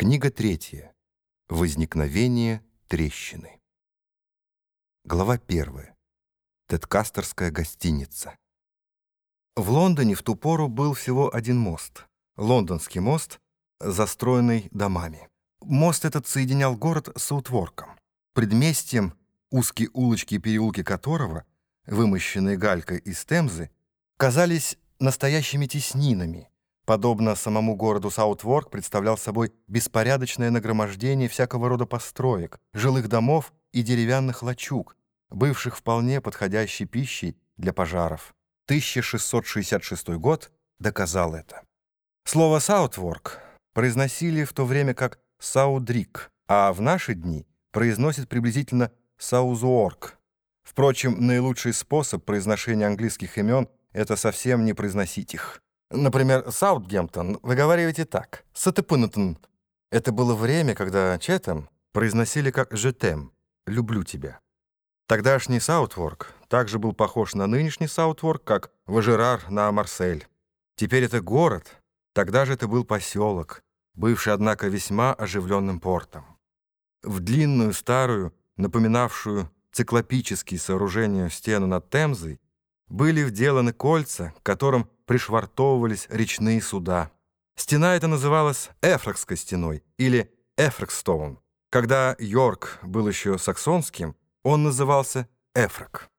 Книга третья. Возникновение трещины. Глава первая. Тедкастерская гостиница. В Лондоне в ту пору был всего один мост. Лондонский мост, застроенный домами. Мост этот соединял город с Утворком. Предместьем, узкие улочки и переулки которого, вымощенные галькой из Темзы, казались настоящими теснинами, подобно самому городу Саутворк, представлял собой беспорядочное нагромождение всякого рода построек, жилых домов и деревянных лачуг, бывших вполне подходящей пищей для пожаров. 1666 год доказал это. Слово «саутворк» произносили в то время как «саудрик», а в наши дни произносят приблизительно «саузуорк». Впрочем, наилучший способ произношения английских имен — это совсем не произносить их. Например, Саутгемптон выговариваете так. Сатепынатон. Это было время, когда Четем произносили как «жетем» — «люблю тебя». Тогдашний Саутворк также был похож на нынешний Саутворк, как Важерар на Марсель. Теперь это город, тогда же это был поселок, бывший, однако, весьма оживленным портом. В длинную, старую, напоминавшую циклопические сооружения стену над Темзой, были вделаны кольца, к которым пришвартовывались речные суда. Стена эта называлась Эфракской стеной или Эфракстоун. Когда Йорк был еще саксонским, он назывался Эфрак.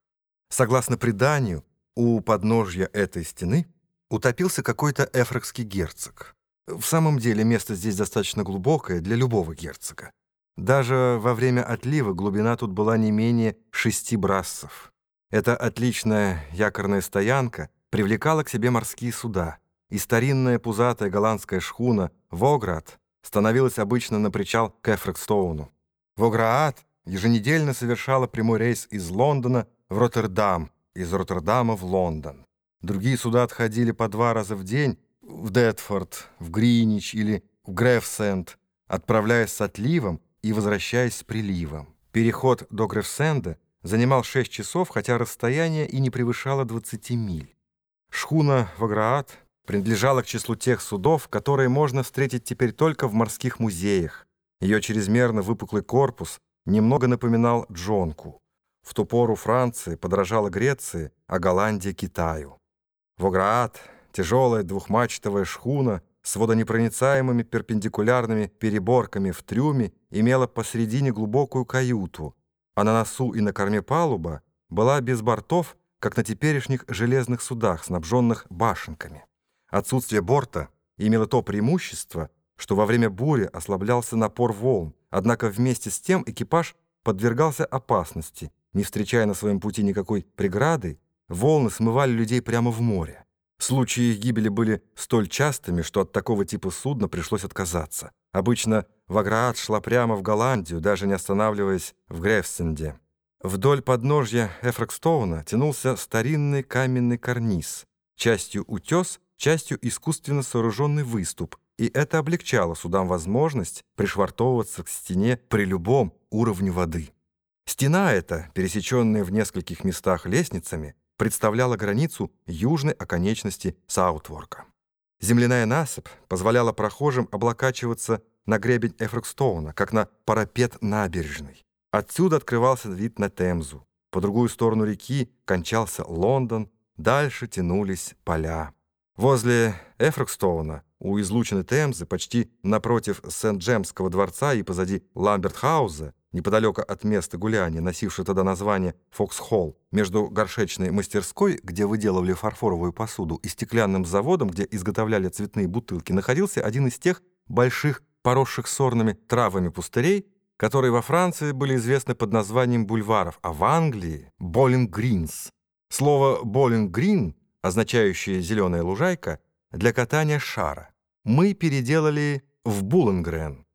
Согласно преданию, у подножья этой стены утопился какой-то эфракский герцог. В самом деле место здесь достаточно глубокое для любого герцога. Даже во время отлива глубина тут была не менее шести брассов. Эта отличная якорная стоянка — привлекала к себе морские суда, и старинная пузатая голландская шхуна «Воград» становилась обычно на причал к Эфрекстоуну. «Вограат» еженедельно совершала прямой рейс из Лондона в Роттердам, из Роттердама в Лондон. Другие суда отходили по два раза в день в Детфорд, в Гринич или в Грефсенд, отправляясь с отливом и возвращаясь с приливом. Переход до Грефсенда занимал 6 часов, хотя расстояние и не превышало 20 миль. Шхуна «Ваграат» принадлежала к числу тех судов, которые можно встретить теперь только в морских музеях. Ее чрезмерно выпуклый корпус немного напоминал джонку. В ту пору Франция подражала Греции, а Голландия — Китаю. «Вограат» — тяжелая двухмачтовая шхуна с водонепроницаемыми перпендикулярными переборками в трюме имела посредине глубокую каюту, а на носу и на корме палуба была без бортов как на теперешних железных судах, снабженных башенками. Отсутствие борта имело то преимущество, что во время бури ослаблялся напор волн, однако вместе с тем экипаж подвергался опасности. Не встречая на своем пути никакой преграды, волны смывали людей прямо в море. Случаи их гибели были столь частыми, что от такого типа судна пришлось отказаться. Обычно Ваграат шла прямо в Голландию, даже не останавливаясь в Грефсенде. Вдоль подножья Эфракстоуна тянулся старинный каменный карниз, частью утес, частью искусственно сооруженный выступ, и это облегчало судам возможность пришвартовываться к стене при любом уровне воды. Стена эта, пересеченная в нескольких местах лестницами, представляла границу южной оконечности Саутворка. Земляная насыпь позволяла прохожим облокачиваться на гребень Эфракстоуна, как на парапет набережной. Отсюда открывался вид на Темзу. По другую сторону реки кончался Лондон, дальше тянулись поля. Возле Эфрокстоуна, у излучины Темзы, почти напротив Сент-Джемского дворца и позади Ламбертхауза, неподалеку от места гуляния, носившего тогда название Фокс-Холл, между горшечной мастерской, где выделывали фарфоровую посуду, и стеклянным заводом, где изготовляли цветные бутылки, находился один из тех больших, поросших сорными травами пустырей, которые во Франции были известны под названием бульваров, а в Англии — «боллинг-гринс». Слово «боллинг-грин», означающее «зеленая лужайка», для катания шара, мы переделали в Буллингрен,